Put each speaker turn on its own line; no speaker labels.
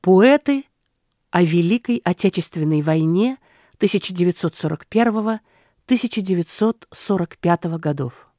Поэты о Великой Отечественной войне 1941-1945 годов.